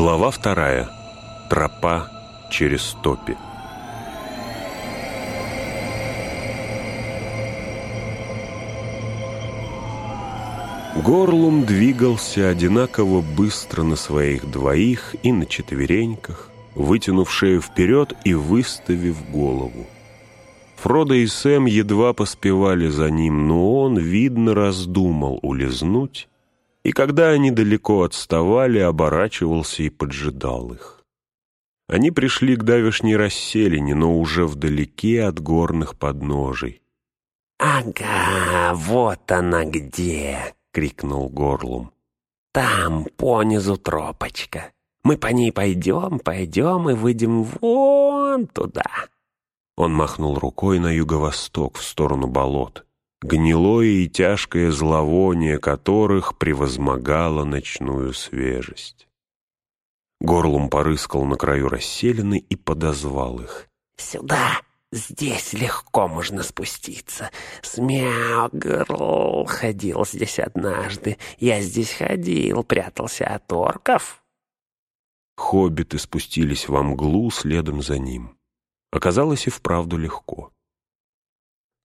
Глава вторая. Тропа через топи. Горлум двигался одинаково быстро на своих двоих и на четвереньках, вытянув шею вперед и выставив голову. Фродо и Сэм едва поспевали за ним, но он, видно, раздумал улизнуть, и когда они далеко отставали, оборачивался и поджидал их. Они пришли к давешней расселине, но уже вдалеке от горных подножий. «Ага, вот она где!» — крикнул Горлум. «Там, понизу тропочка. Мы по ней пойдем, пойдем и выйдем вон туда». Он махнул рукой на юго-восток, в сторону болот, гнилое и тяжкое зловоние которых превозмогало ночную свежесть. Горлум порыскал на краю расселены и подозвал их. «Сюда! Здесь легко можно спуститься. Смягрл ходил здесь однажды. Я здесь ходил, прятался от орков». Хоббиты спустились во мглу следом за ним. Оказалось и вправду легко.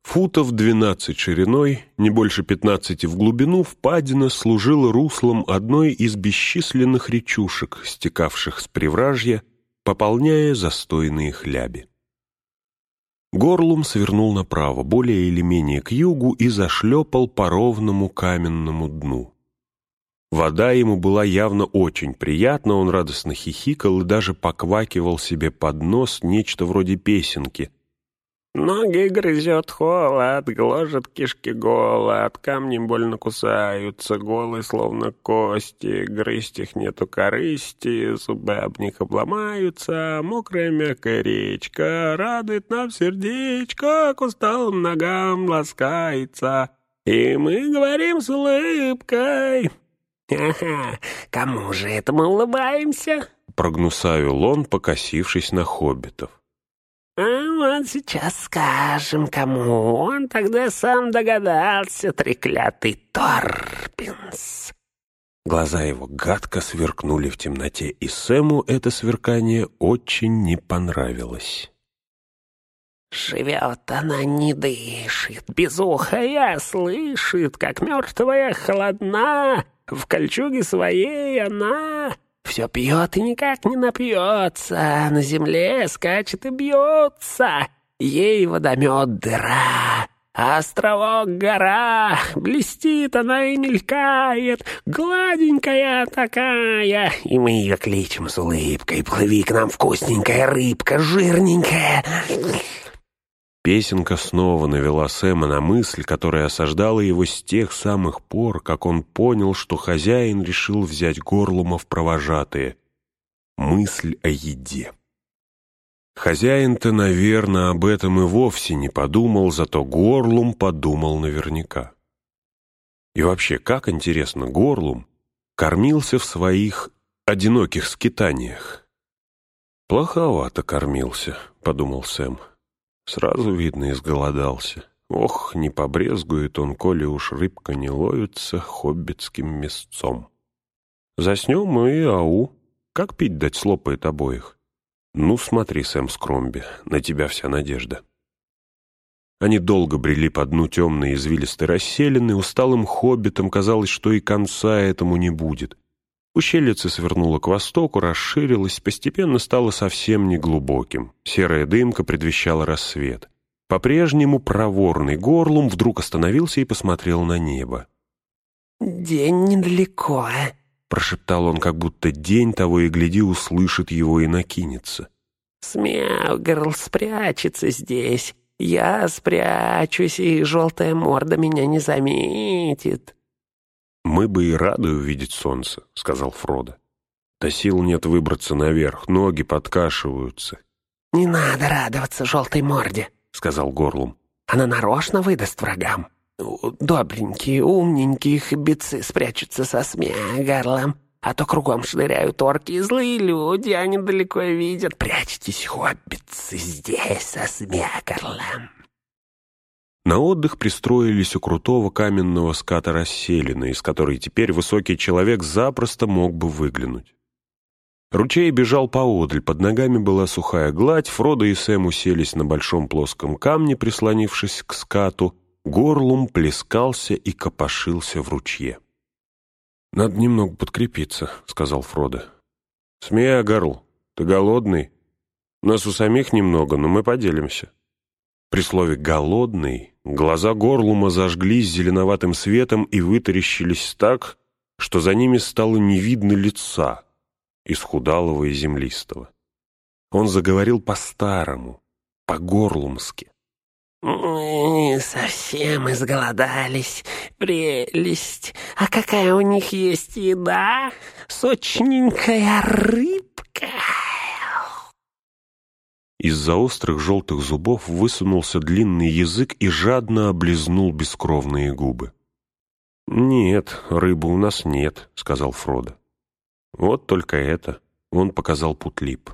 Футов двенадцать шириной, не больше пятнадцати в глубину, впадина служила руслом одной из бесчисленных речушек, стекавших с привражья, пополняя застойные хляби. Горлум свернул направо, более или менее к югу, и зашлепал по ровному каменному дну. Вода ему была явно очень приятна, он радостно хихикал и даже поквакивал себе под нос нечто вроде песенки. «Ноги грызет холод, гложет кишки голод, камни больно кусаются, голые словно кости, грызть их нету корысти, зубы об них обломаются, мокрая мягкая речка радует нам сердечко, к усталым ногам ласкается, и мы говорим с улыбкой». «Ха-ха, кому же это мы улыбаемся?» — прогнусавил он, покосившись на хоббитов. «А вот сейчас скажем, кому. Он тогда сам догадался, треклятый Торпинс». Глаза его гадко сверкнули в темноте, и Сэму это сверкание очень не понравилось. Живет она, не дышит, безухая слышит, как мертвая холодна, в кольчуге своей она все пьет и никак не напьется, на земле скачет и бьется, ей водомет дыра, а островок гора, блестит она и мелькает, гладенькая такая, и мы ее кличем с улыбкой, плыви к нам вкусненькая рыбка, жирненькая». Песенка снова навела Сэма на мысль, которая осаждала его с тех самых пор, как он понял, что хозяин решил взять горлума в провожатые. Мысль о еде. Хозяин-то, наверное, об этом и вовсе не подумал, зато горлум подумал наверняка. И вообще, как интересно, горлум кормился в своих одиноких скитаниях. «Плоховато кормился», — подумал Сэм. Сразу видно, изголодался. Ох, не побрезгует он, коли уж рыбка не ловится хоббитским мясцом. Заснем и ау. Как пить дать слопает обоих? Ну, смотри, Сэм Скромби, на тебя вся надежда. Они долго брели по дну темной извилистой расселены, усталым хоббитам казалось, что и конца этому не будет. Ущельице свернуло к востоку, расширилось, постепенно стало совсем неглубоким. Серая дымка предвещала рассвет. По-прежнему проворный горлум вдруг остановился и посмотрел на небо. «День недалеко», а?» — прошептал он, как будто день того и гляди услышит его и накинется. «Смяугерл спрячется здесь. Я спрячусь, и желтая морда меня не заметит». «Мы бы и рады увидеть солнце», — сказал Фродо. «Да сил нет выбраться наверх, ноги подкашиваются». «Не надо радоваться желтой морде», — сказал Горлум. «Она нарочно выдаст врагам. Добренькие, умненькие хоббицы спрячутся со смея а то кругом шныряют орки и злые люди, они далеко видят. Прячьтесь, хоббицы, здесь со смекарлом». На отдых пристроились у крутого каменного ската расселины, из которой теперь высокий человек запросто мог бы выглянуть. Ручей бежал поодаль, под ногами была сухая гладь, Фродо и Сэм уселись на большом плоском камне, прислонившись к скату. Горлум плескался и копошился в ручье. «Надо немного подкрепиться», — сказал Фродо. «Смея, Гарл, ты голодный? Нас у самих немного, но мы поделимся». При слове «голодный» глаза Горлума зажглись зеленоватым светом и вытаращились так, что за ними стало не видно лица, исхудалого и землистого. Он заговорил по-старому, по-горлумски. «Мы совсем изголодались. Прелесть. А какая у них есть еда? Сочненькая рыбка!» Из-за острых желтых зубов высунулся длинный язык и жадно облизнул бескровные губы. «Нет, рыбы у нас нет», — сказал Фродо. «Вот только это», — он показал путлип.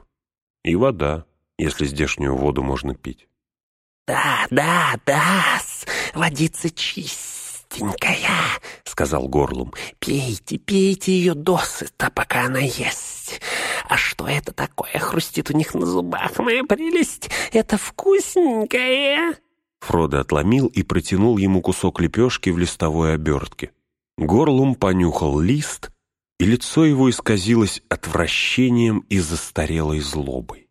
«И вода, если здешнюю воду можно пить». «Да, да, да, водица чистенькая», — сказал Горлум. «Пейте, пейте ее досыта, пока она есть. А что это такое хрустит у них на зубах, моя прелесть? Это вкусненькое!» Фродо отломил и протянул ему кусок лепешки в листовой обертке. Горлум понюхал лист, и лицо его исказилось отвращением и застарелой злобой.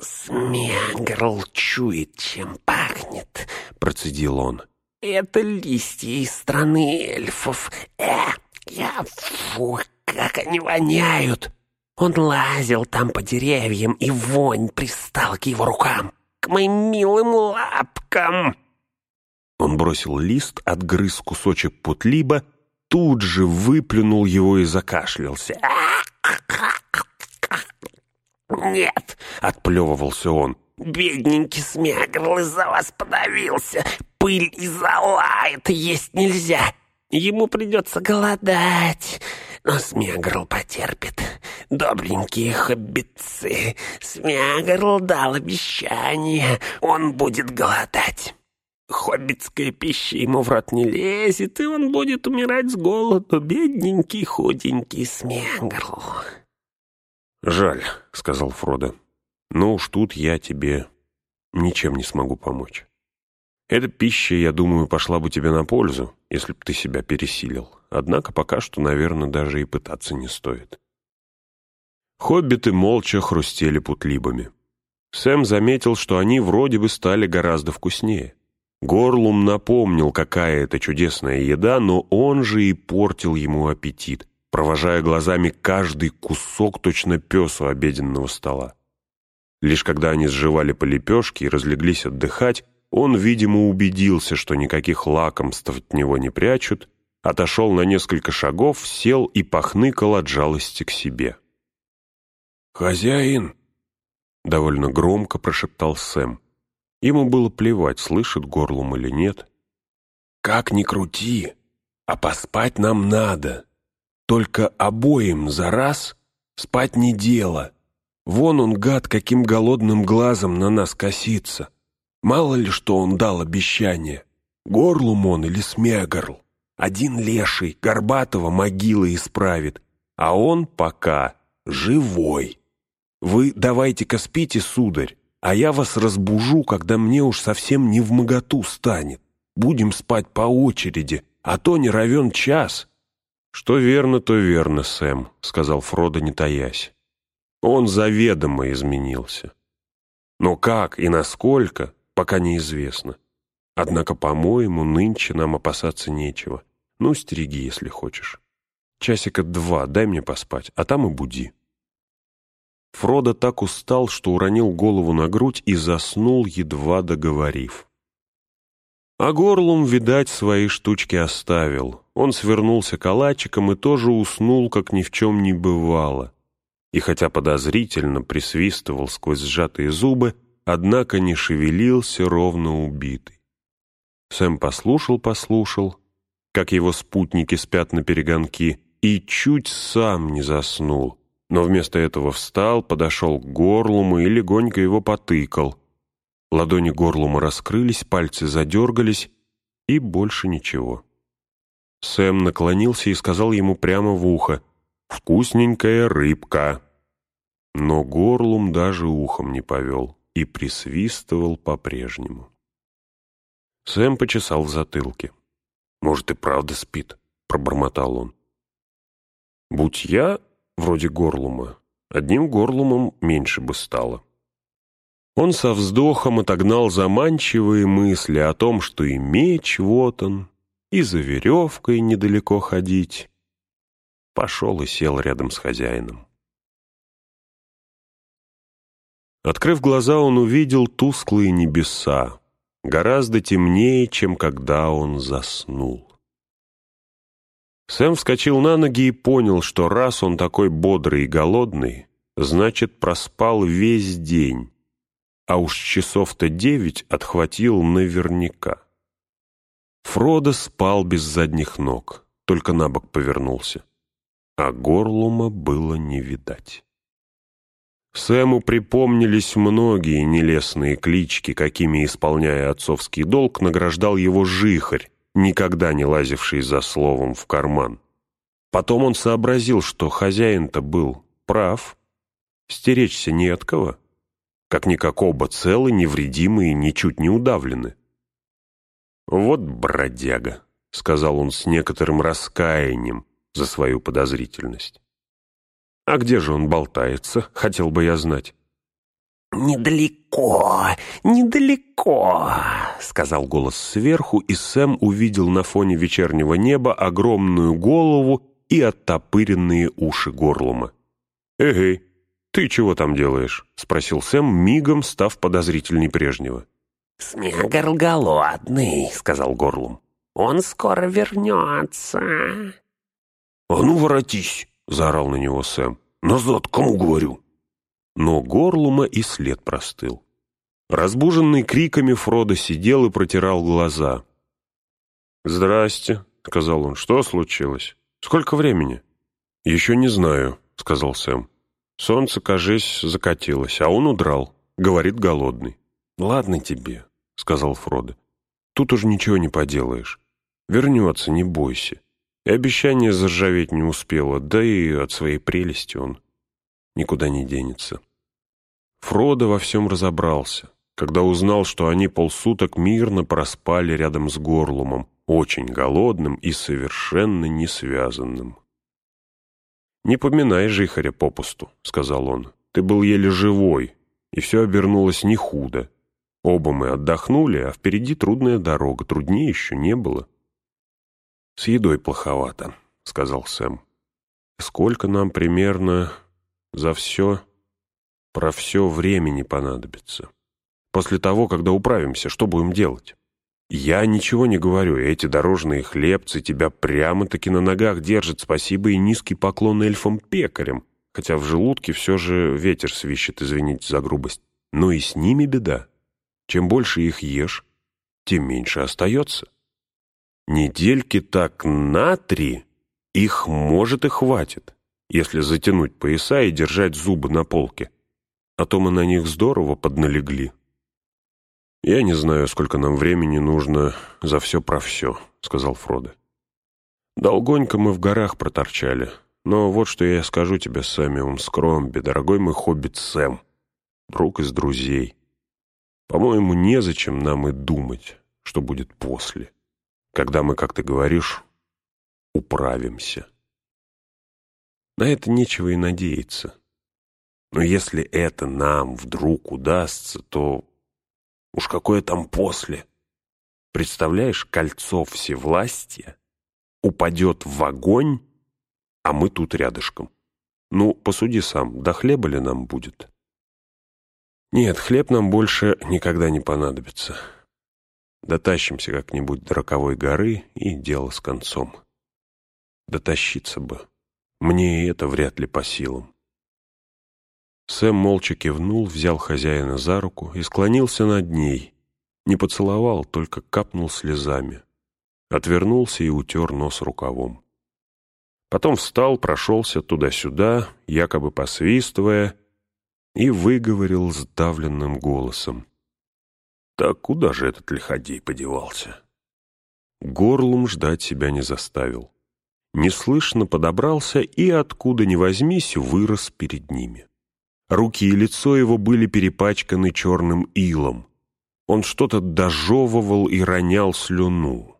«Смегрл чует, чем пахнет», — процедил он. «Это листья из страны эльфов. Э, я, фу, как они воняют!» Он лазил там по деревьям, и вонь пристал к его рукам, к моим милым лапкам. Он бросил лист, отгрыз кусочек путлиба, тут же выплюнул его и закашлялся. «Нет!» — отплевывался он. «Бедненький Смегрл из-за вас подавился. Пыль и зола — это есть нельзя. Ему придется голодать. Но Смегрл потерпит. Добренькие хоббитцы. Смегрл дал обещание. Он будет голодать». Хоббитская пища ему в рот не лезет, и он будет умирать с голоду, бедненький худенький Смегрл. «Жаль», — сказал Фродо. «Но уж тут я тебе ничем не смогу помочь. Эта пища, я думаю, пошла бы тебе на пользу, если бы ты себя пересилил. Однако пока что, наверное, даже и пытаться не стоит». Хоббиты молча хрустели путлибами. Сэм заметил, что они вроде бы стали гораздо вкуснее. Горлум напомнил, какая это чудесная еда, но он же и портил ему аппетит, провожая глазами каждый кусок точно пес у обеденного стола. Лишь когда они сживали по лепешке и разлеглись отдыхать, он, видимо, убедился, что никаких лакомств от него не прячут, отошел на несколько шагов, сел и похныкал от жалости к себе. «Хозяин!» — довольно громко прошептал Сэм. Ему было плевать, слышит горлом или нет. «Как ни крути, а поспать нам надо!» Только обоим за раз спать не дело. Вон он, гад, каким голодным глазом на нас косится. Мало ли, что он дал обещание. Горлум он или смегарл. Один леший, горбатого могила исправит, а он пока живой. Вы давайте-ка спите, сударь, а я вас разбужу, когда мне уж совсем не в моготу станет. Будем спать по очереди, а то не равен час, «Что верно, то верно, Сэм», — сказал Фродо, не таясь. Он заведомо изменился. Но как и насколько, пока неизвестно. Однако, по-моему, нынче нам опасаться нечего. Ну, стереги, если хочешь. Часика два дай мне поспать, а там и буди. Фродо так устал, что уронил голову на грудь и заснул, едва договорив. А горлом, видать, свои штучки оставил. Он свернулся калачиком и тоже уснул, как ни в чем не бывало. И хотя подозрительно присвистывал сквозь сжатые зубы, однако не шевелился, ровно убитый. Сэм послушал-послушал, как его спутники спят на перегонки, и чуть сам не заснул, но вместо этого встал, подошел к горлому и легонько его потыкал. Ладони горлума раскрылись, пальцы задергались, и больше ничего. Сэм наклонился и сказал ему прямо в ухо «Вкусненькая рыбка, Но горлум даже ухом не повел и присвистывал по-прежнему. Сэм почесал в затылке. «Может, и правда спит», — пробормотал он. «Будь я вроде горлума, одним горлумом меньше бы стало». Он со вздохом отогнал заманчивые мысли о том, что и меч вот он, и за веревкой недалеко ходить. Пошел и сел рядом с хозяином. Открыв глаза, он увидел тусклые небеса, гораздо темнее, чем когда он заснул. Сэм вскочил на ноги и понял, что раз он такой бодрый и голодный, значит, проспал весь день, а уж часов-то девять отхватил наверняка. Фродо спал без задних ног, только на бок повернулся, а горлума было не видать. Сэму припомнились многие нелестные клички, какими, исполняя отцовский долг, награждал его жихарь, никогда не лазивший за словом в карман. Потом он сообразил, что хозяин-то был прав, стеречься не от кого. Как-никак оба целы, невредимы и ничуть не удавлены. «Вот бродяга», — сказал он с некоторым раскаянием за свою подозрительность. «А где же он болтается, хотел бы я знать?» «Недалеко, недалеко», — сказал голос сверху, и Сэм увидел на фоне вечернего неба огромную голову и оттопыренные уши горлума. «Эгей, ты чего там делаешь?» — спросил Сэм, мигом став подозрительней прежнего. «Снегор голодный», — сказал горлум. «Он скоро вернется». «А ну, воротись!» — заорал на него Сэм. «Назад, кому говорю?» но горлума и след простыл. Разбуженный криками Фродо сидел и протирал глаза. «Здрасте», — сказал он, — «что случилось? Сколько времени?» «Еще не знаю», — сказал Сэм. «Солнце, кажись, закатилось, а он удрал. Говорит, голодный». «Ладно тебе», — сказал Фродо. «Тут уж ничего не поделаешь. Вернется, не бойся». И обещание заржаветь не успело, да и от своей прелести он никуда не денется. Фродо во всем разобрался, когда узнал, что они полсуток мирно проспали рядом с Горлумом, очень голодным и совершенно не связанным. «Не поминай жихаря попусту», — сказал он. «Ты был еле живой, и все обернулось не худо. Оба мы отдохнули, а впереди трудная дорога, труднее еще не было». «С едой плоховато», — сказал Сэм. «Сколько нам примерно за все про все времени понадобится. После того, когда управимся, что будем делать? Я ничего не говорю, эти дорожные хлебцы тебя прямо-таки на ногах держат, спасибо и низкий поклон эльфам-пекарям, хотя в желудке все же ветер свищет, извините за грубость. Но и с ними беда. Чем больше их ешь, тем меньше остается. Недельки так на три, их может и хватит, если затянуть пояса и держать зубы на полке а то мы на них здорово подналегли. «Я не знаю, сколько нам времени нужно за все про все», — сказал Фродо. «Долгонько мы в горах проторчали, но вот что я скажу тебе, Сэмюн Скромби, дорогой мой хоббит Сэм, друг из друзей. По-моему, незачем нам и думать, что будет после, когда мы, как ты говоришь, управимся. На это нечего и надеяться». Но если это нам вдруг удастся, то уж какое там после. Представляешь, кольцо всевластия упадет в огонь, а мы тут рядышком. Ну, посуди сам, до хлеба ли нам будет? Нет, хлеб нам больше никогда не понадобится. Дотащимся как-нибудь до роковой горы, и дело с концом. Дотащиться бы. Мне и это вряд ли по силам. Сэм молча кивнул, взял хозяина за руку и склонился над ней. Не поцеловал, только капнул слезами. Отвернулся и утер нос рукавом. Потом встал, прошелся туда-сюда, якобы посвистывая, и выговорил сдавленным голосом. «Так куда же этот лиходей подевался?» Горлум ждать себя не заставил. Неслышно подобрался и, откуда ни возьмись, вырос перед ними. Руки и лицо его были перепачканы черным илом. Он что-то дожевывал и ронял слюну.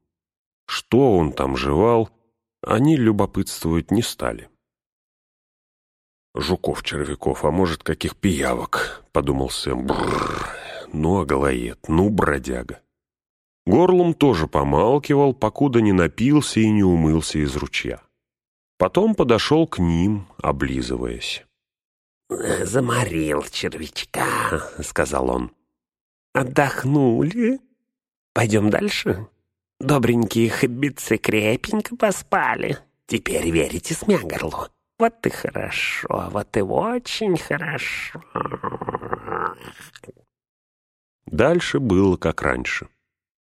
Что он там жевал, они любопытствовать не стали. «Жуков, червяков, а может, каких пиявок?» — подумал Сэм. Бррр, ну, оголоед, ну, бродяга. Горлум тоже помалкивал, покуда не напился и не умылся из ручья. Потом подошел к ним, облизываясь. «Заморил червячка», — сказал он. «Отдохнули? Пойдем дальше? Добренькие хоббицы крепенько поспали. Теперь верите Смягорлу? Вот и хорошо, вот и очень хорошо». Дальше было как раньше.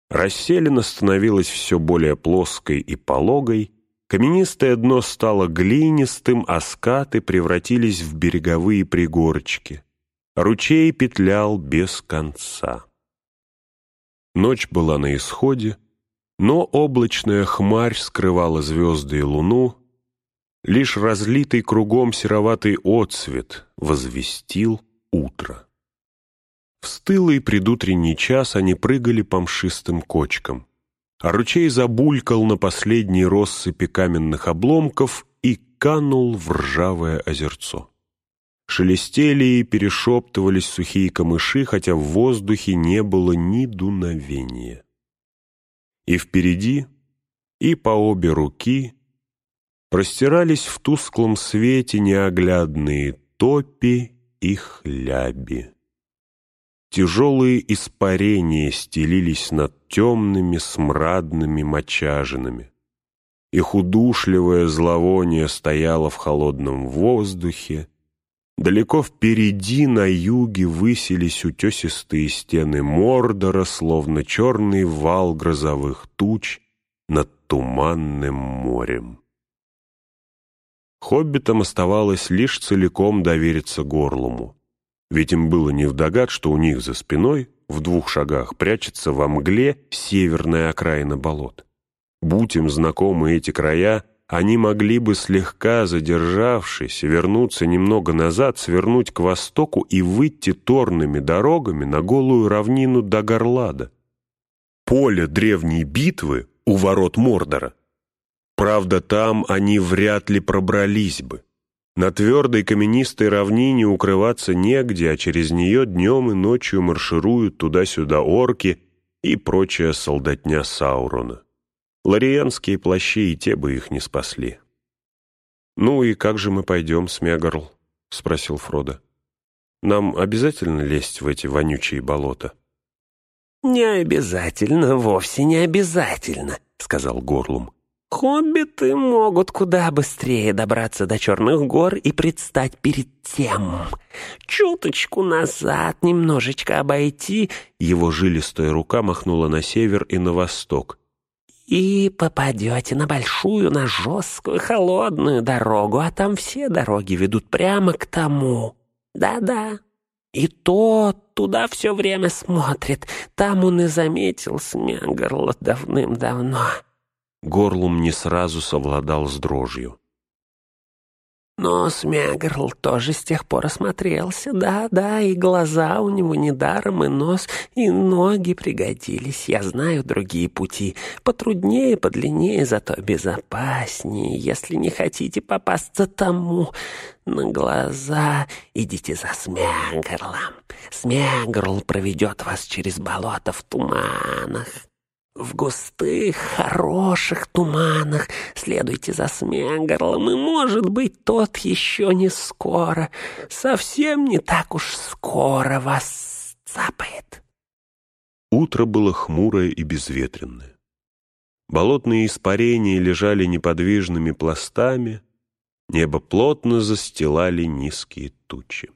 Расселена становилась все более плоской и пологой, каменистое дно стало глинистым, а скаты превратились в береговые пригорочки. Ручей петлял без конца. Ночь была на исходе, но облачная хмарь скрывала звезды и луну, лишь разлитый кругом сероватый отцвет возвестил утро. В стылый предутренний час они прыгали по мшистым кочкам, а ручей забулькал на последней россыпи каменных обломков и канул в ржавое озерцо. Шелестели и перешептывались сухие камыши, хотя в воздухе не было ни дуновения. И впереди, и по обе руки простирались в тусклом свете неоглядные топи и хляби. Тяжелые испарения стелились над темными смрадными мочажинами. Их удушливое зловоние стояло в холодном воздухе. Далеко впереди на юге высились утесистые стены Мордора, словно черный вал грозовых туч над туманным морем. Хоббитам оставалось лишь целиком довериться горлому. Ведь им было невдогад, что у них за спиной, в двух шагах, прячется во мгле северная окраина болот. Будь им знакомы эти края, они могли бы, слегка задержавшись, вернуться немного назад, свернуть к востоку и выйти торными дорогами на голую равнину до Горлада. Поле древней битвы у ворот Мордора. Правда, там они вряд ли пробрались бы. На твердой каменистой равнине укрываться негде, а через нее днем и ночью маршируют туда-сюда орки и прочая солдатня Саурона. Лорианские плащи и те бы их не спасли. «Ну и как же мы пойдем, Смегарл?» — спросил Фродо. «Нам обязательно лезть в эти вонючие болота?» «Не обязательно, вовсе не обязательно», — сказал Горлум. Хоббиты могут куда быстрее добраться до Черных гор и предстать перед тем. Чуточку назад, немножечко обойти. Его жилистая рука махнула на север и на восток. И попадете на большую, на жесткую, холодную дорогу, а там все дороги ведут прямо к тому. Да-да. И тот туда все время смотрит. Там он и заметил Смегарла давным-давно. Горлум не сразу совладал с дрожью. Но Смегарл тоже с тех пор осмотрелся, да-да, и глаза у него недаром, и нос, и ноги пригодились. Я знаю другие пути, потруднее, подлиннее, зато безопаснее. Если не хотите попасться тому на глаза, идите за Смегарлом. Смегарл проведет вас через болото в туманах. В густых, хороших туманах следуйте за Смегорлом, и, может быть, тот еще не скоро, совсем не так уж скоро вас цапает. Утро было хмурое и безветренное. Болотные испарения лежали неподвижными пластами, небо плотно застилали низкие тучи.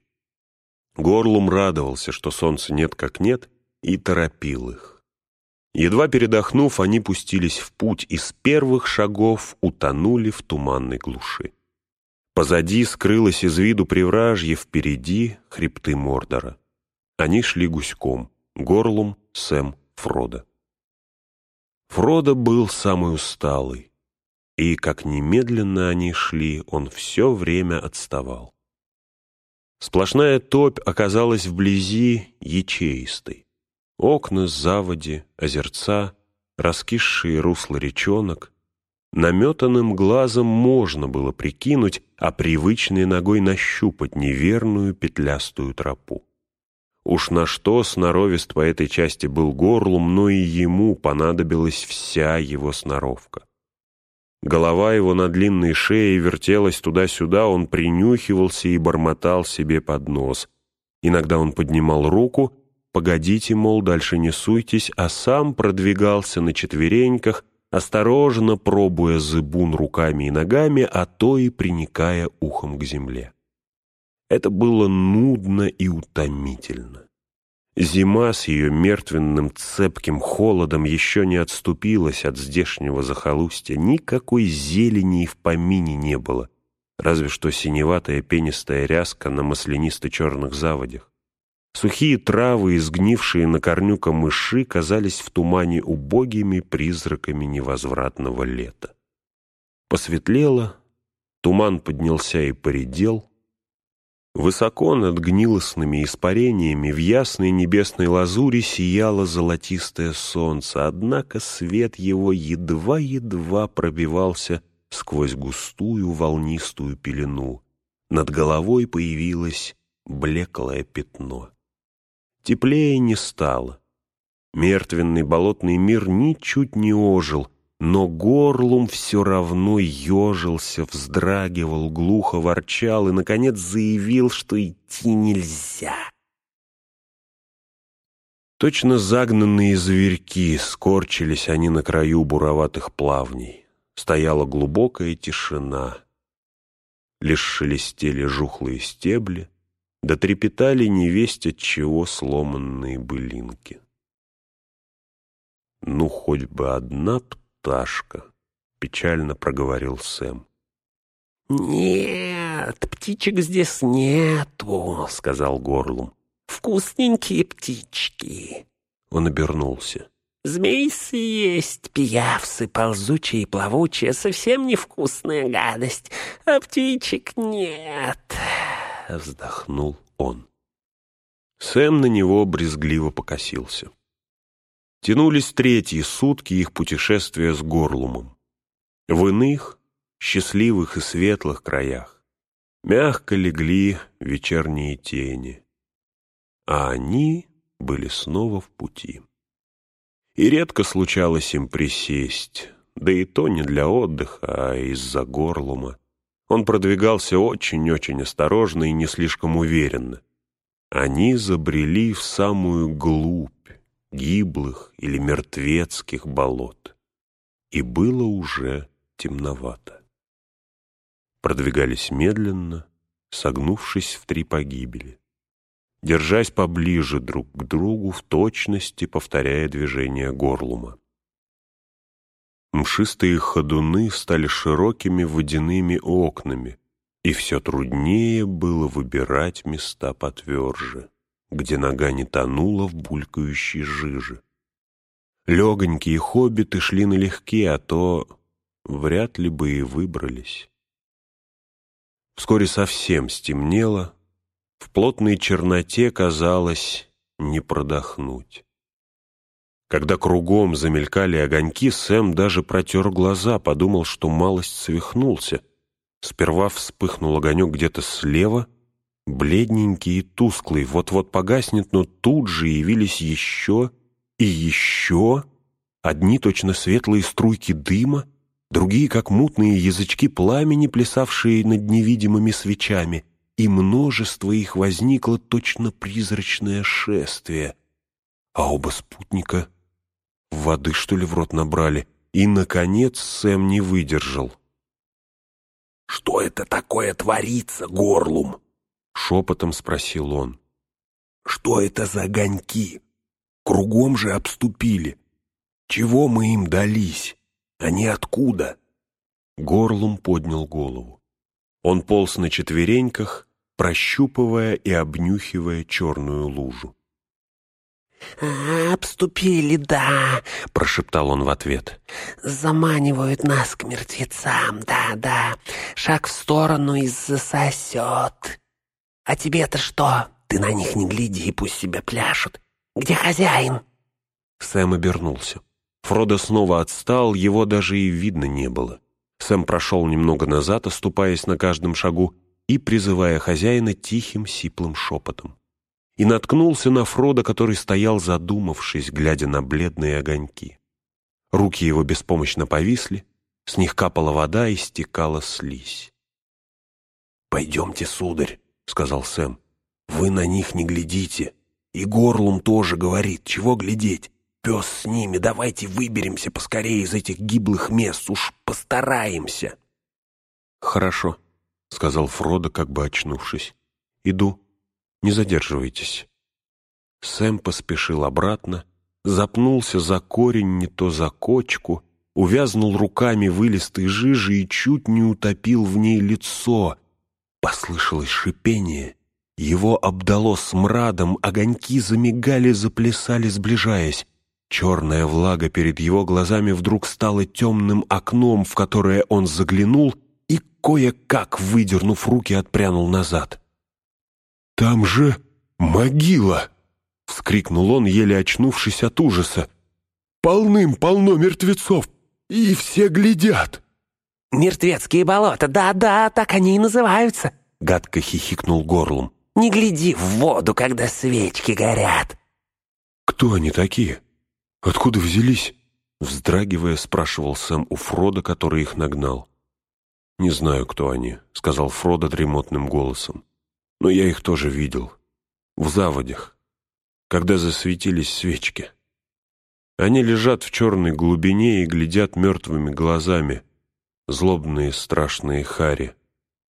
Горлум радовался, что солнца нет как нет, и торопил их. Едва передохнув, они пустились в путь и с первых шагов утонули в туманной глуши. Позади скрылось из виду привражье, впереди — хребты Мордора. Они шли гуськом — Горлум, Сэм, Фродо. Фродо был самый усталый, и, как немедленно они шли, он все время отставал. Сплошная топь оказалась вблизи ячеистой. Окна, заводи, озерца, раскисшие русла речонок. Наметанным глазом можно было прикинуть, а привычной ногой нащупать неверную петлястую тропу. Уж на что сноровист по этой части был горлом, но и ему понадобилась вся его сноровка. Голова его на длинной шее вертелась туда-сюда, он принюхивался и бормотал себе под нос. Иногда он поднимал руку, «Погодите, мол, дальше не суйтесь», а сам продвигался на четвереньках, осторожно пробуя зыбун руками и ногами, а то и приникая ухом к земле. Это было нудно и утомительно. Зима с ее мертвенным цепким холодом еще не отступилась от здешнего захолустья. Никакой зелени и в помине не было, разве что синеватая пенистая ряска на маслянисто-черных заводях. Сухие травы, изгнившие на корню камыши, казались в тумане убогими призраками невозвратного лета. Посветлело, туман поднялся и поредел — Высоко над гнилостными испарениями в ясной небесной лазури сияло золотистое солнце, однако свет его едва-едва пробивался сквозь густую волнистую пелену. Над головой появилось блеклое пятно. Теплее не стало. Мертвенный болотный мир ничуть не ожил — но горлум все равно ежился, вздрагивал, глухо ворчал и, наконец, заявил, что идти нельзя. Точно загнанные зверьки скорчились они на краю буроватых плавней. Стояла глубокая тишина. Лишь шелестели жухлые стебли, да трепетали невесть от чего сломанные былинки. Ну, хоть бы одна пташка», — печально проговорил Сэм. «Нет, птичек здесь нету», — сказал Горлум. «Вкусненькие птички». Он обернулся. «Змейсы есть, пиявсы, ползучие и плавучие, совсем невкусная гадость, а птичек нет», — вздохнул он. Сэм на него брезгливо покосился. Тянулись третьи сутки их путешествия с Горлумом. В иных, счастливых и светлых краях мягко легли вечерние тени, а они были снова в пути. И редко случалось им присесть, да и то не для отдыха, а из-за горлума. Он продвигался очень-очень осторожно и не слишком уверенно. Они забрели в самую глубь, гиблых или мертвецких болот. И было уже темновато. Продвигались медленно, согнувшись в три погибели, держась поближе друг к другу в точности, повторяя движение горлума. Мшистые ходуны стали широкими водяными окнами, и все труднее было выбирать места потверже где нога не тонула в булькающей жиже. Легонькие хоббиты шли налегке, а то вряд ли бы и выбрались. Вскоре совсем стемнело, в плотной черноте казалось не продохнуть. Когда кругом замелькали огоньки, Сэм даже протер глаза, подумал, что малость свихнулся. Сперва вспыхнул огонек где-то слева — бледненький и тусклый, вот-вот погаснет, но тут же явились еще и еще, одни точно светлые струйки дыма, другие, как мутные язычки пламени, плясавшие над невидимыми свечами, и множество их возникло точно призрачное шествие. А оба спутника воды, что ли, в рот набрали, и, наконец, Сэм не выдержал. «Что это такое творится, Горлум?» — шепотом спросил он. «Что это за огоньки? Кругом же обступили. Чего мы им дались? Они откуда?» Горлум поднял голову. Он полз на четвереньках, прощупывая и обнюхивая черную лужу. «Обступили, да», — прошептал он в ответ. «Заманивают нас к мертвецам, да-да. Шаг в сторону и засосет». А тебе-то что? Ты на них не гляди, пусть себе пляшут. Где хозяин?» Сэм обернулся. Фродо снова отстал, его даже и видно не было. Сэм прошел немного назад, оступаясь на каждом шагу и призывая хозяина тихим сиплым шепотом. И наткнулся на Фрода, который стоял задумавшись, глядя на бледные огоньки. Руки его беспомощно повисли, с них капала вода и стекала слизь. «Пойдемте, сударь», — сказал Сэм. «Вы на них не глядите. И Горлум тоже говорит, чего глядеть. Пес с ними, давайте выберемся поскорее из этих гиблых мест, уж постараемся». «Хорошо», — сказал Фродо, как бы очнувшись. «Иду. Не задерживайтесь». Сэм поспешил обратно, запнулся за корень, не то за кочку, увязнул руками в илистой жиже и чуть не утопил в ней лицо. Послышалось шипение, его обдало смрадом, огоньки замигали, заплясали, сближаясь. Черная влага перед его глазами вдруг стала темным окном, в которое он заглянул и, кое-как выдернув руки, отпрянул назад. «Там же могила!» — вскрикнул он, еле очнувшись от ужаса. «Полным-полно мертвецов, и все глядят!» «Мертвецкие болота, да-да, так они и называются!» — гадко хихикнул горлом. «Не гляди в воду, когда свечки горят!» «Кто они такие?» «Откуда взялись?» Вздрагивая, спрашивал Сэм у Фрода, который их нагнал. «Не знаю, кто они», — сказал Фродо дремотным голосом. «Но я их тоже видел. В заводях, когда засветились свечки. Они лежат в черной глубине и глядят мертвыми глазами, злобные страшные хари,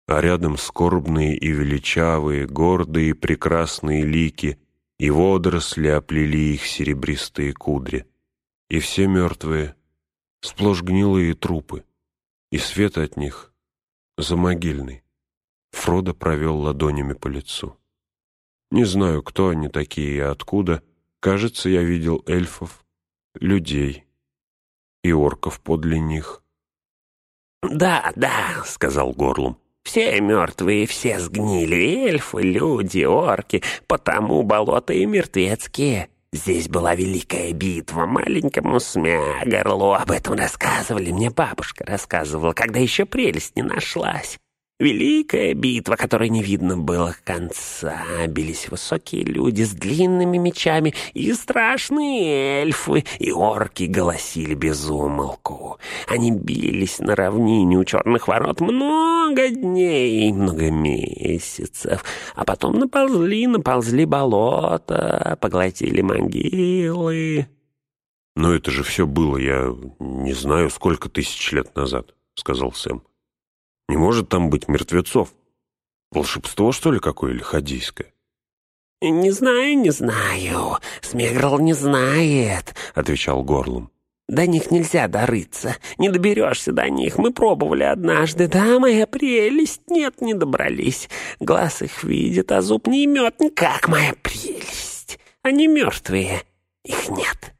а рядом скорбные и величавые, гордые и прекрасные лики — и водоросли оплели их серебристые кудри. И все мертвые, сплошь гнилые трупы, и свет от них замогильный. Фродо провел ладонями по лицу. Не знаю, кто они такие и откуда. Кажется, я видел эльфов, людей и орков подле них. «Да, да», — сказал Горлум, все мертвые, все сгнили, эльфы, люди, орки, потому болота и мертвецкие. Здесь была великая битва, маленькому смягорлу. Об этом рассказывали, мне бабушка рассказывала, когда еще прелесть не нашлась. Великая битва, которой не видно было конца. Бились высокие люди с длинными мечами и страшные эльфы, и орки голосили без умолку. Они бились на равнине у черных ворот много дней и много месяцев, а потом наползли, наползли болота, поглотили могилы. «Но это же все было, я не знаю, сколько тысяч лет назад», — сказал Сэм. Не может там быть мертвецов. Волшебство, что ли, какое лиходейское? «Не знаю, не знаю. Смеграл не знает», — отвечал горлом. «До них нельзя дорыться. Не доберешься до них. Мы пробовали однажды. Да, моя прелесть. Нет, не добрались. Глаз их видит, а зуб не имет. Как моя прелесть. Они мертвые. Их нет».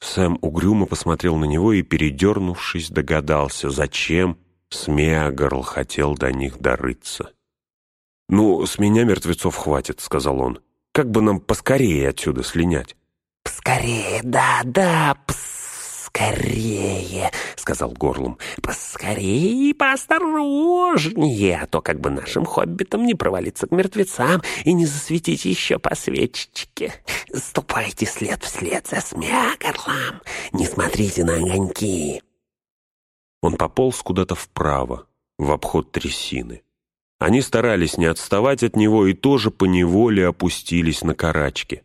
Сэм угрюмо посмотрел на него и, передернувшись, догадался, зачем Смеагорл хотел до них дорыться. «Ну, с меня мертвецов хватит», — сказал он. «Как бы нам поскорее отсюда слинять?» «Поскорее, да-да, поскорее», — сказал горлом. «Поскорее и поосторожнее, а то как бы нашим хоббитам не провалиться к мертвецам и не засветить еще по свечечке. Ступайте след вслед за Смеагорлом, не смотрите на огоньки». Он пополз куда-то вправо, в обход трясины. Они старались не отставать от него и тоже поневоле опустились на карачки.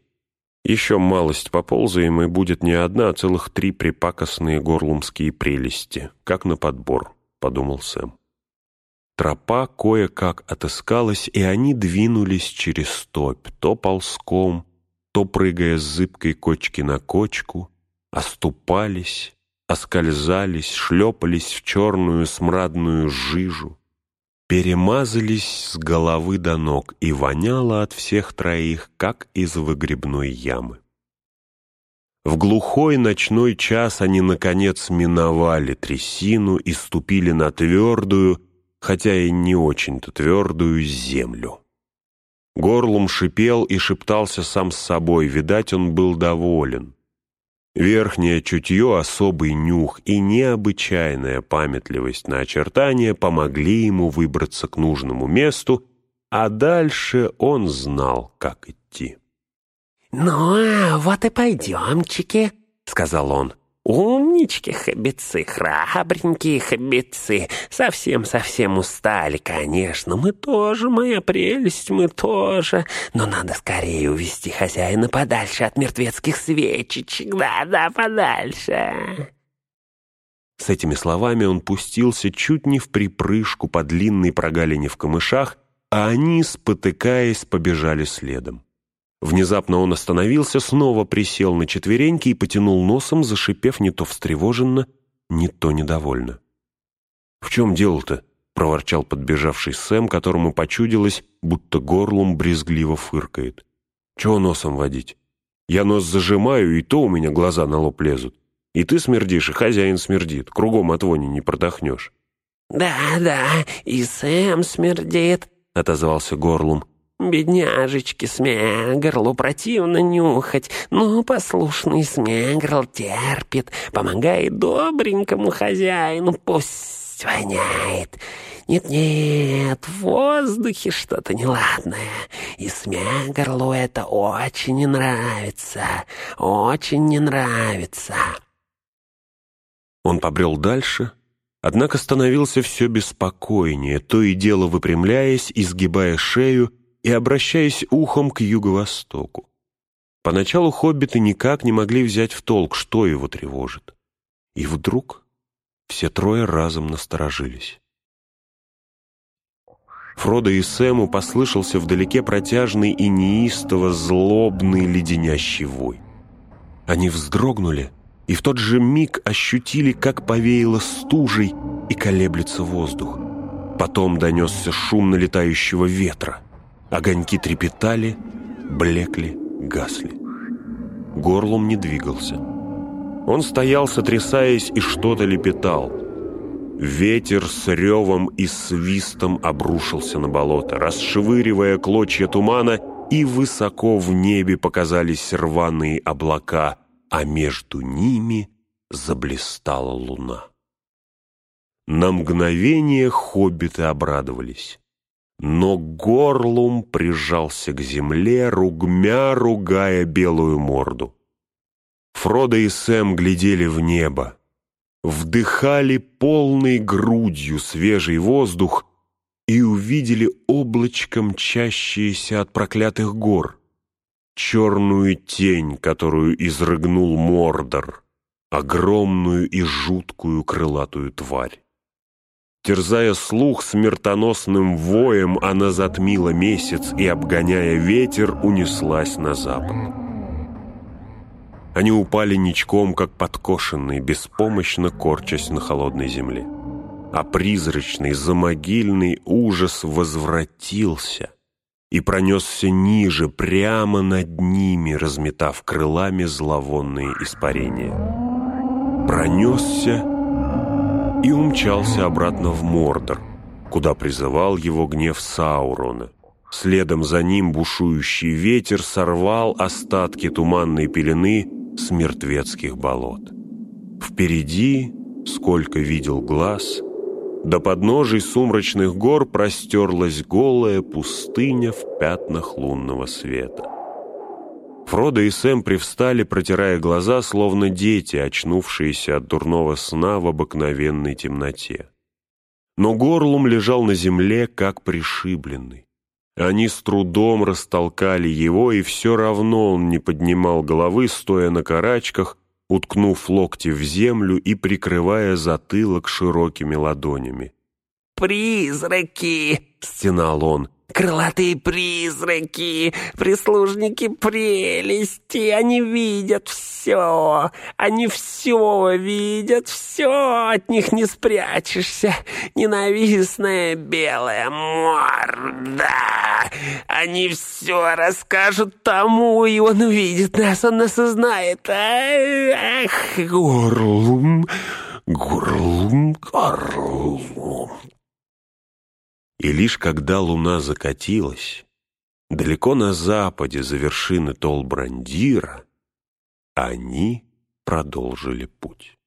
Еще малость поползаем, и будет не одна, а целых три припакостные горлумские прелести, как на подбор, — подумал Сэм. Тропа кое-как отыскалась, и они двинулись через топь, то ползком, то прыгая с зыбкой кочки на кочку, оступались, оскользались, шлепались в черную смрадную жижу, перемазались с головы до ног и воняло от всех троих, как из выгребной ямы. В глухой ночной час они, наконец, миновали трясину и ступили на твердую, хотя и не очень-то твердую, землю. Горлум шипел и шептался сам с собой, видать, он был доволен. Верхнее чутье, особый нюх и необычайная памятливость на очертания помогли ему выбраться к нужному месту, а дальше он знал, как идти. «Ну, а вот и пойдемчики», — сказал он. «Умнички, хоббицы, храбренькие хоббицы. Совсем-совсем устали, конечно. Мы тоже, моя прелесть, мы тоже. Но надо скорее увести хозяина подальше от мертвецких свечечек. Да-да, подальше». С этими словами он пустился чуть не в припрыжку по длинной прогалине в камышах, а они, спотыкаясь, побежали следом. Внезапно он остановился, снова присел на четвереньки и потянул носом, зашипев не то встревоженно, не то недовольно. «В чем дело-то?» — проворчал подбежавший Сэм, которому почудилось, будто горлом брезгливо фыркает. «Чего носом водить? Я нос зажимаю, и то у меня глаза на лоб лезут. И ты смердишь, и хозяин смердит. Кругом от вони не продохнешь». «Да, да, и Сэм смердит», — отозвался горлом. «Бедняжечки, Смегрлу противно нюхать, но послушный Смегрл терпит, помогает добренькому хозяину, пусть воняет. Нет-нет, в воздухе что-то неладное, и Смегрлу это очень не нравится, очень не нравится». Он побрел дальше, однако становился все беспокойнее, то и дело выпрямляясь, изгибая шею, и обращаясь ухом к юго-востоку. Поначалу хоббиты никак не могли взять в толк, что его тревожит. И вдруг все трое разом насторожились. Фродо и Сэму послышался вдалеке протяжный и неистово злобный леденящий вой. Они вздрогнули и в тот же миг ощутили, как повеяло стужей и колеблется воздух. Потом донесся шум налетающего ветра. Огоньки трепетали, блекли, гасли. Горлом не двигался. Он стоял, сотрясаясь, и что-то лепетал. Ветер с ревом и свистом обрушился на болото, расшвыривая клочья тумана, и высоко в небе показались рваные облака, а между ними заблистала луна. На мгновение хоббиты обрадовались. Но горлум прижался к земле, ругмя, ругая белую морду. Фродо и Сэм глядели в небо, вдыхали полной грудью свежий воздух и увидели облачко, мчащееся от проклятых гор, черную тень, которую изрыгнул Мордор, огромную и жуткую крылатую тварь. Терзая слух смертоносным воем, она затмила месяц и, обгоняя ветер, унеслась на запад. Они упали ничком, как подкошенные, беспомощно корчась на холодной земле. А призрачный, замогильный ужас возвратился и пронесся ниже, прямо над ними, разметав крылами зловонные испарения. Пронесся и умчался обратно в Мордор, куда призывал его гнев Саурона. Следом за ним бушующий ветер сорвал остатки туманной пелены с мертвецких болот. Впереди, сколько видел глаз, до подножий сумрачных гор простерлась голая пустыня в пятнах лунного света. Фродо и Сэм привстали, протирая глаза, словно дети, очнувшиеся от дурного сна в обыкновенной темноте. Но горлум лежал на земле, как пришибленный. Они с трудом растолкали его, и все равно он не поднимал головы, стоя на карачках, уткнув локти в землю и прикрывая затылок широкими ладонями. «Призраки!» — стенал он. Крылатые призраки, прислужники прелести, они видят все, они все видят, все, от них не спрячешься. Ненавистная белая морда. Они все расскажут тому, и он увидит нас, он нас узнает. Ах, горлум, горлум, горлум. И лишь когда луна закатилась, далеко на западе, за вершины Толбрандира, они продолжили путь.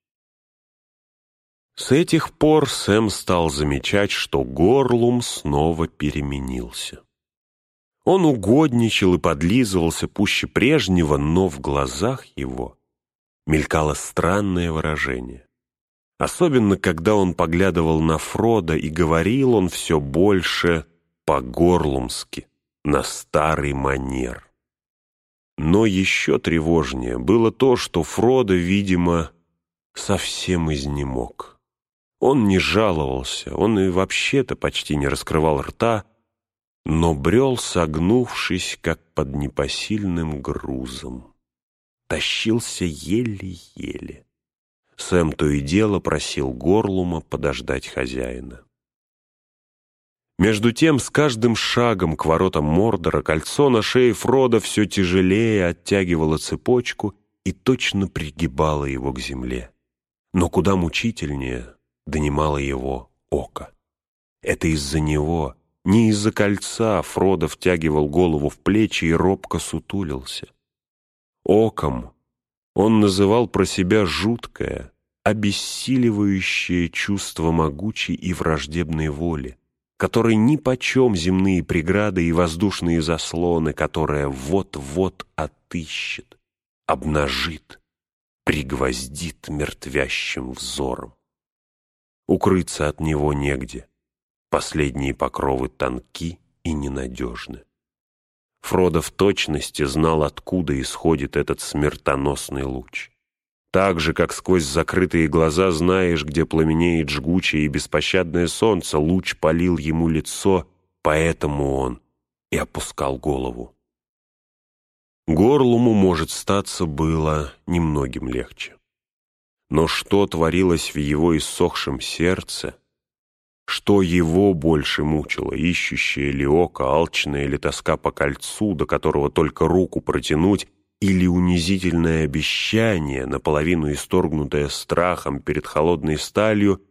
С этих пор Сэм стал замечать, что Горлум снова переменился. Он угодничал и подлизывался пуще прежнего, но в глазах его мелькало странное выражение. Особенно, когда он поглядывал на Фрода, и говорил он все больше по-горлумски, на старый манер. Но еще тревожнее было то, что Фродо, видимо, совсем изнемог. Он не жаловался, он и вообще-то почти не раскрывал рта, но брел, согнувшись, как под непосильным грузом. Тащился еле-еле. Сэм то и дело просил Горлума подождать хозяина. Между тем, с каждым шагом к воротам Мордора кольцо на шее Фрода все тяжелее оттягивало цепочку и точно пригибало его к земле. Но куда мучительнее донимало его око. Это из-за него, не из-за кольца, Фродо втягивал голову в плечи и робко сутулился. Оком он называл про себя жуткое, обессиливающее чувство могучей и враждебной воли, которой нипочем земные преграды и воздушные заслоны, которая вот-вот отыщет, обнажит, пригвоздит мертвящим взором. Укрыться от него негде. Последние покровы тонки и ненадежны. Фродо в точности знал, откуда исходит этот смертоносный луч. Так же, как сквозь закрытые глаза знаешь, где пламенеет жгучее и беспощадное солнце, луч полил ему лицо, поэтому он и опускал голову. Горлуму, может, статься было немногим легче. Но что творилось в его иссохшем сердце? Что его больше мучило, ищущее ли око, алчная ли тоска по кольцу, до которого только руку протянуть, или унизительное обещание, наполовину исторгнутое страхом перед холодной сталью,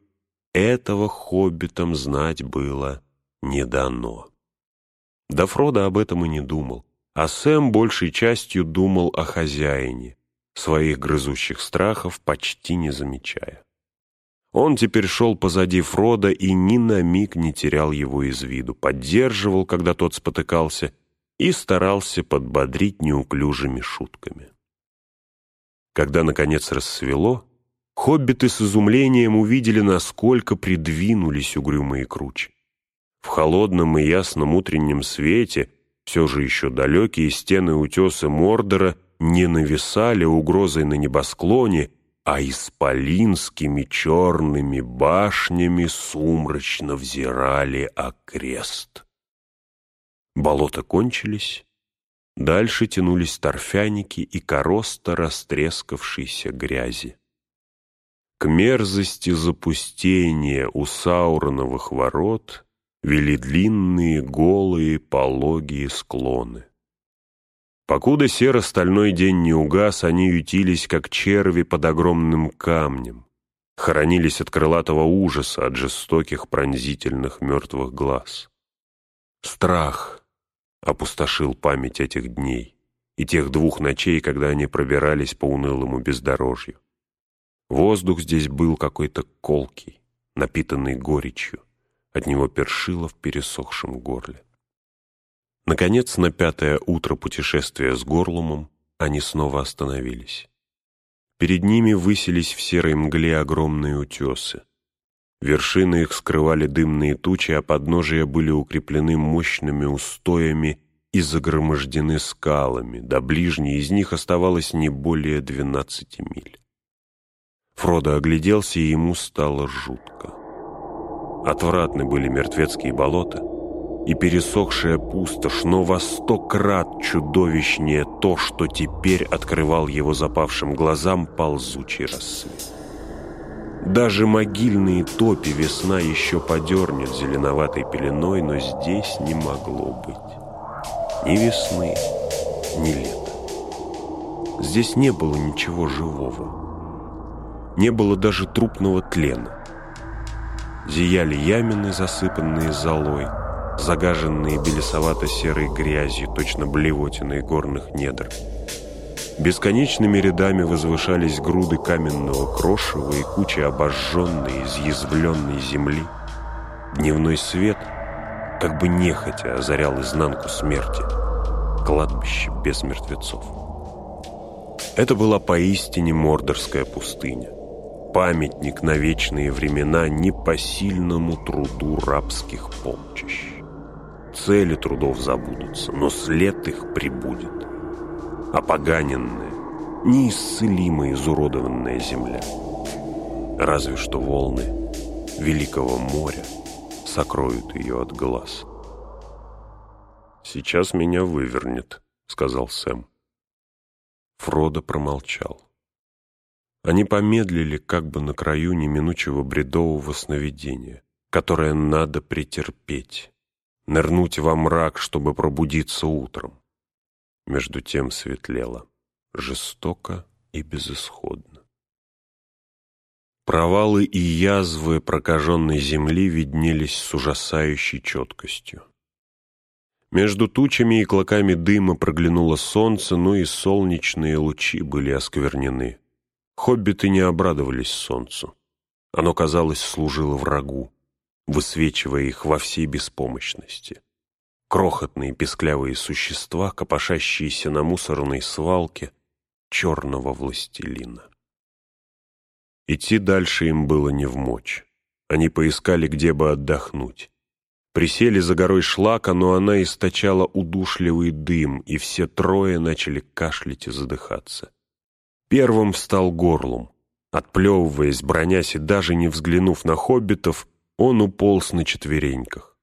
этого хоббитам знать было не дано. Да Фродо об этом и не думал, а Сэм большей частью думал о хозяине, своих грызущих страхов почти не замечая. Он теперь шел позади Фрода и ни на миг не терял его из виду, поддерживал, когда тот спотыкался, и старался подбодрить неуклюжими шутками. Когда, наконец, рассвело, хоббиты с изумлением увидели, насколько придвинулись угрюмые кручи. В холодном и ясном утреннем свете все же еще далекие стены утеса Мордора — не нависали угрозой на небосклоне, а исполинскими черными башнями сумрачно взирали окрест. Болота кончились, дальше тянулись торфяники и короста растрескавшейся грязи. К мерзости запустения у Сауроновых ворот вели длинные, голые, пологие склоны. Покуда серо-стальной день не угас, они ютились, как черви под огромным камнем, хоронились от крылатого ужаса, от жестоких пронзительных мертвых глаз. Страх опустошил память этих дней и тех двух ночей, когда они пробирались по унылому бездорожью. Воздух здесь был какой-то колкий, напитанный горечью, от него першило в пересохшем горле. Наконец, на пятое утро путешествия с Горлумом они снова остановились. Перед ними высились в серой мгле огромные утесы. Вершины их скрывали дымные тучи, а подножия были укреплены мощными устоями и загромождены скалами, до ближней из них оставалось не более двенадцати миль. Фродо огляделся, и ему стало жутко. Отвратны были мертвецкие болота — и пересохшая пустошь, но во сто крат чудовищнее то, что теперь открывал его запавшим глазам ползучий рассвет. Даже могильные топи весна еще подернет зеленоватой пеленой, но здесь не могло быть ни весны, ни лета. Здесь не было ничего живого. Не было даже трупного тлена. Зияли ямины, засыпанные золой, загаженные белесовато-серой грязью, точно блевотиной горных недр. Бесконечными рядами возвышались груды каменного крошева и кучи обожженной, изъязвленной земли. Дневной свет, как бы нехотя, озарял изнанку смерти. Кладбище без мертвецов. Это была поистине Мордорская пустыня. Памятник на вечные времена непосильному труду рабских полчищ. Цели трудов забудутся, но след их прибудет. Опоганенная, неисцелимо изуродованная земля. Разве что волны Великого моря сокроют ее от глаз. «Сейчас меня вывернет», — сказал Сэм. Фродо промолчал. Они помедлили как бы на краю неминучего бредового сновидения, которое надо претерпеть, нырнуть во мрак, чтобы пробудиться утром. Между тем светлело, жестоко и безысходно. Провалы и язвы прокаженной земли виднелись с ужасающей четкостью. Между тучами и клоками дыма проглянуло солнце, но и солнечные лучи были осквернены. Хоббиты не обрадовались солнцу. Оно, казалось, служило врагу, высвечивая их во всей беспомощности. Крохотные песклявые существа, копошащиеся на мусорной свалке черного властелина. Идти дальше им было не в мочь. Они поискали, где бы отдохнуть. Присели за горой шлака, но она источала удушливый дым, и все трое начали кашлять и задыхаться. Первым встал горлом. Отплевываясь, бронясь и даже не взглянув на хоббитов, он уполз на четвереньках.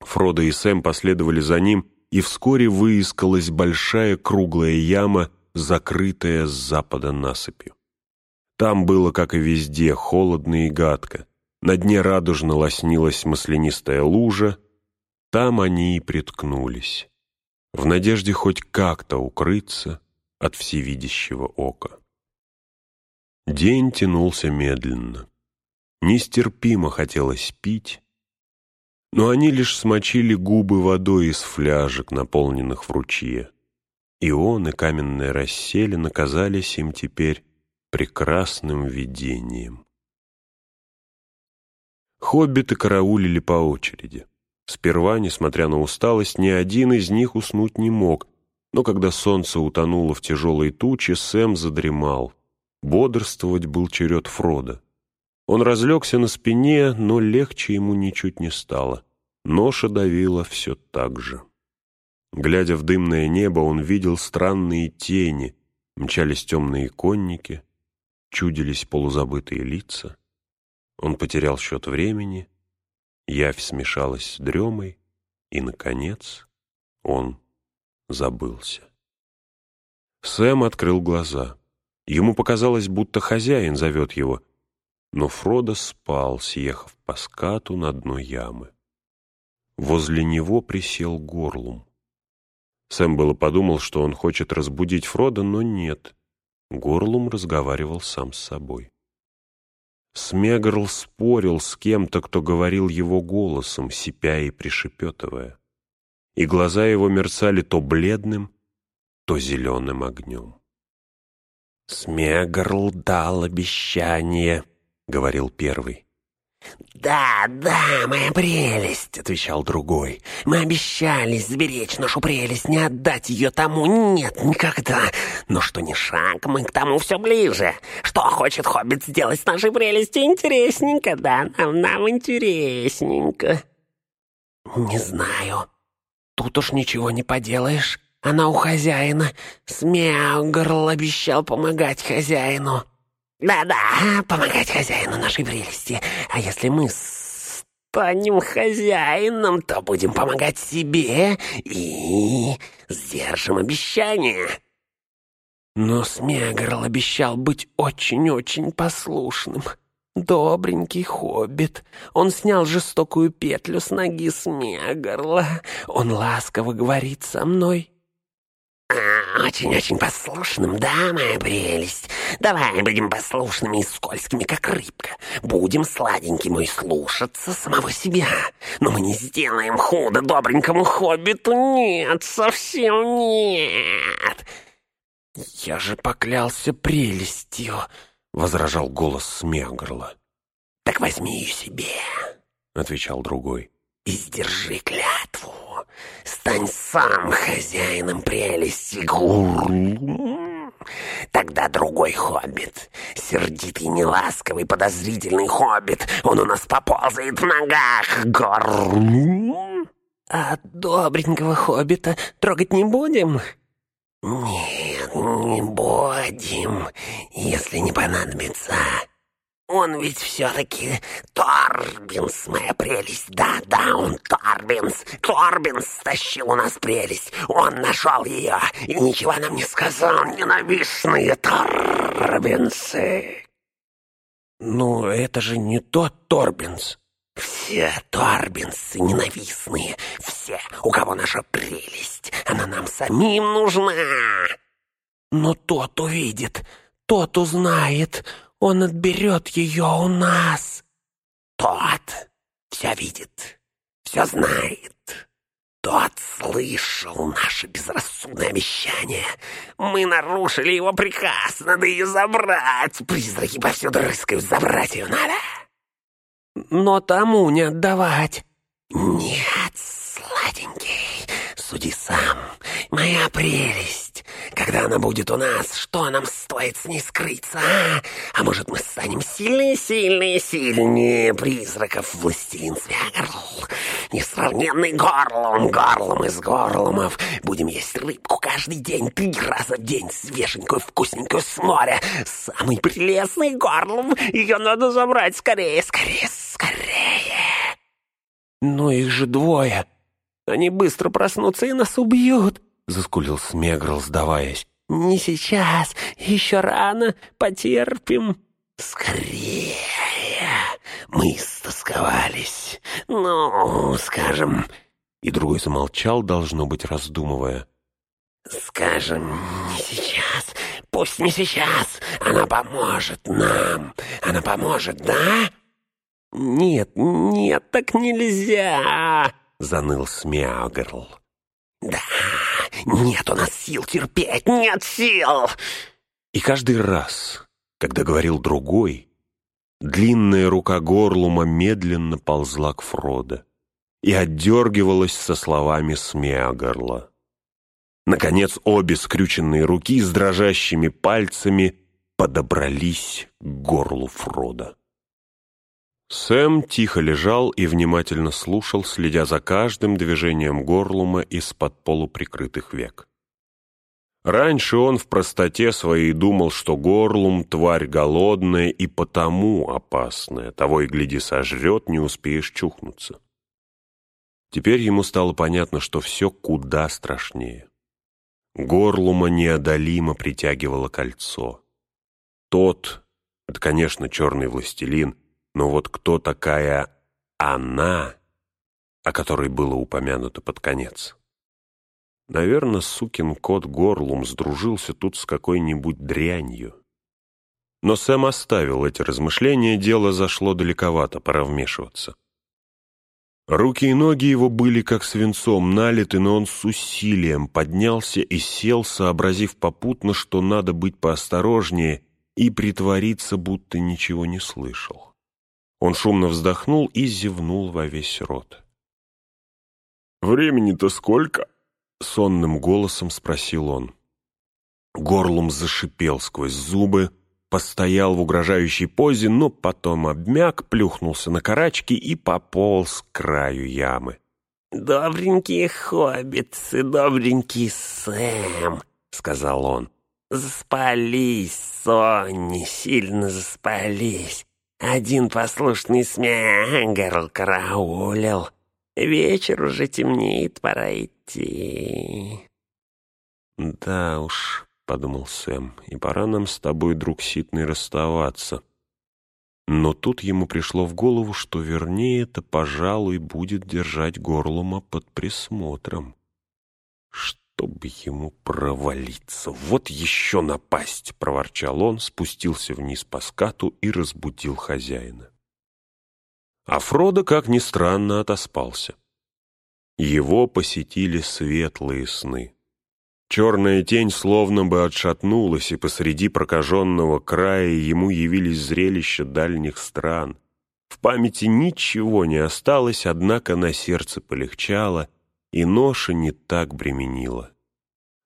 Фродо и Сэм последовали за ним, и вскоре выискалась большая круглая яма, закрытая с запада насыпью. Там было, как и везде, холодно и гадко. На дне радужно лоснилась маслянистая лужа. Там они и приткнулись, в надежде хоть как-то укрыться от всевидящего ока. День тянулся медленно. Нестерпимо хотелось пить, но они лишь смочили губы водой из фляжек, наполненных в ручье. И он, и каменная расселена казались им теперь прекрасным видением. Хоббиты караулили по очереди. Сперва, несмотря на усталость, ни один из них уснуть не мог, но когда солнце утонуло в тяжелой туче, Сэм задремал. Бодрствовать был черед Фрода. Он разлегся на спине, но легче ему ничуть не стало. Ноша давила все так же. Глядя в дымное небо, он видел странные тени, мчались темные конники, чудились полузабытые лица. Он потерял счет времени, явь смешалась с дремой, и, наконец, он забылся. Сэм открыл глаза. Ему показалось, будто хозяин зовет его, но Фродо спал, съехав по скату на дно ямы. Возле него присел горлум. Сэм было подумал, что он хочет разбудить Фрода, но нет. Горлум разговаривал сам с собой. Смегарл спорил с кем-то, кто говорил его голосом, сипя и пришепетывая. И глаза его мерцали то бледным, то зеленым огнем. «Смегарл дал обещание», — говорил первый. «Да, да, моя прелесть», — отвечал другой. «Мы обещались сберечь нашу прелесть, не отдать ее тому, нет, никогда. Но что ни шаг, мы к тому все ближе. Что хочет Хоббит сделать с нашей прелестью интересненько, да, нам, нам интересненько». «Не знаю. Тут уж ничего не поделаешь. Она у хозяина. Смеугорл обещал помогать хозяину». Да-да, помогать хозяину нашей прелести. А если мы станем хозяином, то будем помогать себе и сдержим обещание. Но Смегарл обещал быть очень-очень послушным. Добренький хоббит. Он снял жестокую петлю с ноги Смегарла. Он ласково говорит со мной. «Очень-очень послушным, да, моя прелесть? Давай будем послушными и скользкими, как рыбка. Будем, сладенький мой, слушаться самого себя. Но мы не сделаем худо добренькому хоббиту, нет, совсем нет!» «Я же поклялся прелестью!» — возражал голос Смегорла. «Так возьми ее себе!» — отвечал другой. «И сдержи клятву!» Стань сам хозяином прелести, Гур. Тогда другой хоббит, сердитый, неласковый, подозрительный хоббит, он у нас поползает в ногах, Гур. А добренького хоббита трогать не будем? Нет, не будем, если не понадобится. Он ведь все-таки Торбинс, моя прелесть. Да-да, он Торбинс. Торбинс стащил у нас прелесть. Он нашел ее и ничего нам не сказал. Ненавистные Торбинсы. Ну, это же не тот Торбинс. Все Торбинсы ненавистные. Все, у кого наша прелесть. Она нам самим нужна. Но тот увидит, тот узнает, он отберет ее у нас. Тот все видит, все знает. Тот слышал наше безрассудное обещание. Мы нарушили его приказ, надо ее забрать. Призраки повсюду рыскают, забрать ее надо. Но тому не отдавать. Нет, сладенький, суди сам. Моя прелесть. Когда она будет у нас, что нам стоит с ней скрыться, а? А может, мы станем сильнее, сильнее, сильнее призраков, властелин Свягарл, несравненный горлом, горлом из горломов. Будем есть рыбку каждый день, три раза в день, свеженькую, вкусненькую с моря. Самый прелестный горлом, ее надо забрать скорее, скорее, скорее. Но их же двое. Они быстро проснутся и нас убьют. — заскулил Смегрл, сдаваясь. «Не сейчас, еще рано, потерпим». «Скорее! Мы истосковались. Ну, скажем...» И другой замолчал, должно быть, раздумывая. «Скажем, не сейчас, пусть не сейчас. Она поможет нам. Она поможет, да?» «Нет, нет, так нельзя!» — заныл Смягрл. «Да, нет у нас сил терпеть, нет сил!» И каждый раз, когда говорил другой, длинная рука Горлума медленно ползла к Фродо и отдергивалась со словами Смеагорла. Наконец обе скрюченные руки с дрожащими пальцами подобрались к горлу Фрода. Сэм тихо лежал и внимательно слушал, следя за каждым движением горлума из-под полуприкрытых век. Раньше он в простоте своей думал, что горлум — тварь голодная и потому опасная, того и гляди сожрет, не успеешь чухнуться. Теперь ему стало понятно, что все куда страшнее. Горлума неодолимо притягивало кольцо. Тот, это, конечно, черный властелин — но вот кто такая «она», о которой было упомянуто под конец? Наверное, сукин кот Горлум сдружился тут с какой-нибудь дрянью. Но Сэм оставил эти размышления, дело зашло далековато, пора вмешиваться. Руки и ноги его были как свинцом налиты, но он с усилием поднялся и сел, сообразив попутно, что надо быть поосторожнее и притвориться, будто ничего не слышал. Он шумно вздохнул и зевнул во весь рот. «Времени-то сколько?» — сонным голосом спросил он. Горлум зашипел сквозь зубы, постоял в угрожающей позе, но потом обмяк, плюхнулся на карачки и пополз к краю ямы. «Добренькие хоббитсы, добренький Сэм», — сказал он. «Заспались, Сонни, сильно заспались. Один послушный смягерл караулил. Вечер уже темнеет, пора идти. «Да уж», — подумал Сэм, — «и пора нам с тобой, друг Ситный, расставаться». Но тут ему пришло в голову, что вернее это, пожалуй, будет держать горлума под присмотром. Чтобы ему провалиться. Вот еще напасть!» — проворчал он, спустился вниз по скату и разбудил хозяина. А Фродо, как ни странно, отоспался. Его посетили светлые сны. Черная тень словно бы отшатнулась, и посреди прокаженного края ему явились зрелища дальних стран. В памяти ничего не осталось, однако на сердце полегчало, и ноша не так бременила.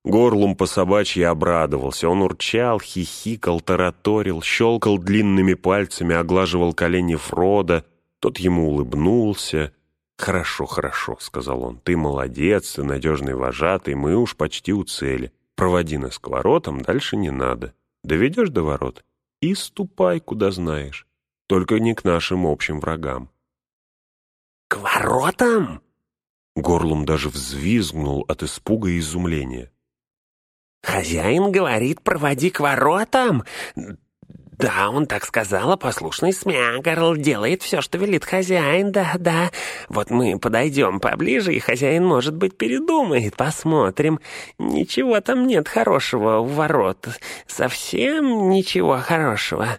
Горлум по собачьи обрадовался. Он урчал, хихикал, тараторил, щелкал длинными пальцами, оглаживал колени Фрода. Тот ему улыбнулся. «Хорошо, хорошо», — сказал он. «Ты молодец, ты надежный вожатый, мы уж почти у цели. Проводи нас к воротам, дальше не надо. Доведешь до ворот и ступай, куда знаешь. Только не к нашим общим врагам». «К воротам?» Горлум даже взвизгнул от испуга и изумления. «Хозяин говорит, проводи к воротам?» «Да, он так сказал, а послушный Смягарл делает все, что велит хозяин, да-да. Вот мы подойдем поближе, и хозяин, может быть, передумает, посмотрим. Ничего там нет хорошего у ворот, совсем ничего хорошего».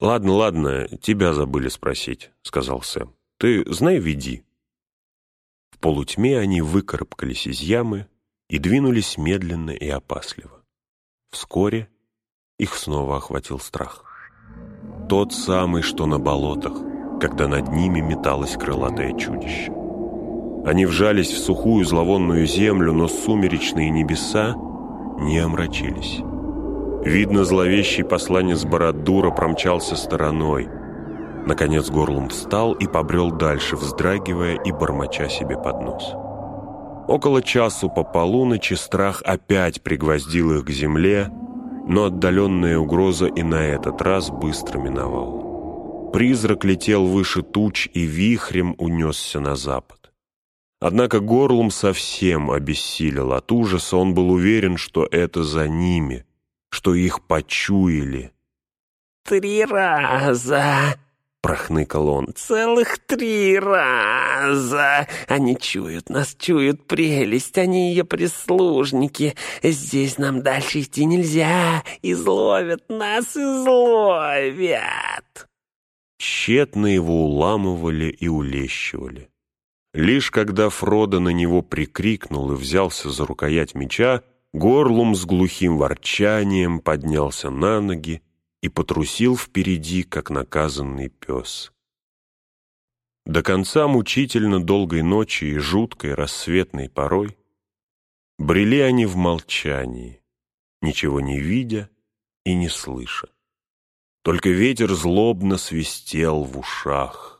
«Ладно, ладно, тебя забыли спросить», — сказал Сэм. «Ты знай, веди». Полутьме они выкарабкались из ямы, и двинулись медленно и опасливо. Вскоре их снова охватил страх. Тот самый, что на болотах, когда над ними металось крылатое чудище. Они вжались в сухую зловонную землю, но сумеречные небеса не омрачились. Видно, зловещий посланец Барадура промчался стороной. Наконец горлом встал и побрел дальше, вздрагивая и бормоча себе под нос. Около часу по полуночи страх опять пригвоздил их к земле, но отдаленная угроза и на этот раз быстро миновал. Призрак летел выше туч и вихрем унесся на запад. Однако горлом совсем обессилел от ужаса, он был уверен, что это за ними, что их почуяли. «Три раза!» Прохныкал он. «Целых три раза! Они чуют нас, чуют прелесть, они ее прислужники. Здесь нам дальше идти нельзя, изловят нас, изловят!» Тщетно его уламывали и улещивали. Лишь когда Фродо на него прикрикнул и взялся за рукоять меча, Горлум с глухим ворчанием поднялся на ноги и потрусил впереди, как наказанный пес. До конца мучительно долгой ночи и жуткой рассветной порой брели они в молчании, ничего не видя и не слыша. Только ветер злобно свистел в ушах.